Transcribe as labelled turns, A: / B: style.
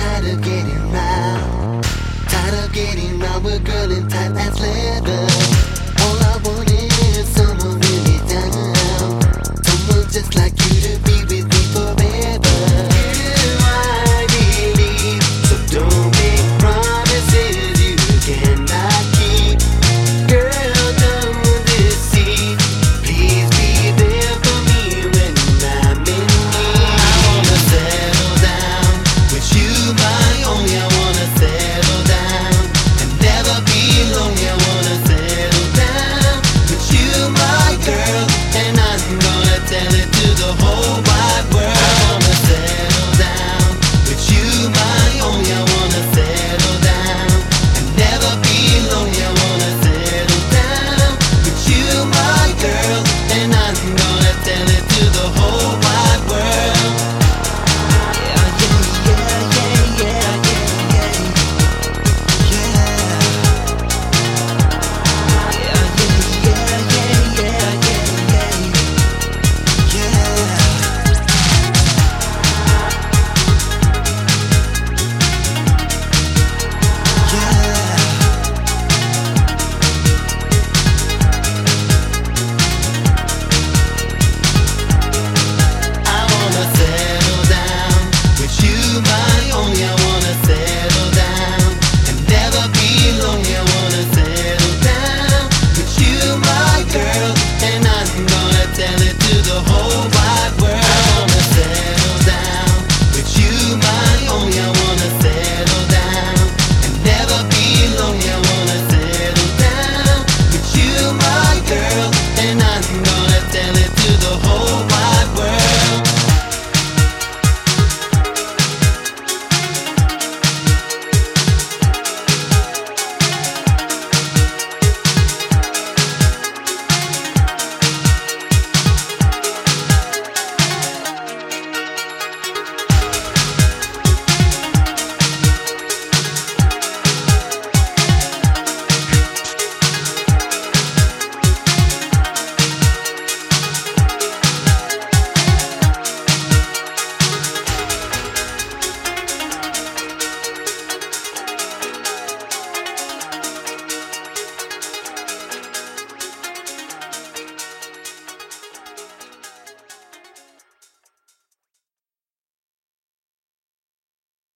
A: tired of getting round. Tired of getting round with girl in tight ass leather.